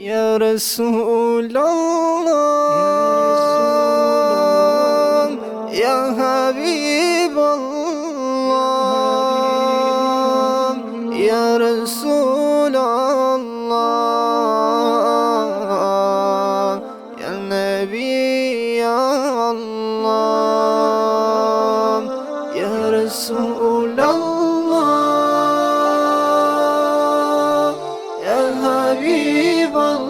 Ya Resulallah Ya Habiballah Ya Resulallah Ya Nebi Ya Allah Ya Resulallah Ya Habib Oh.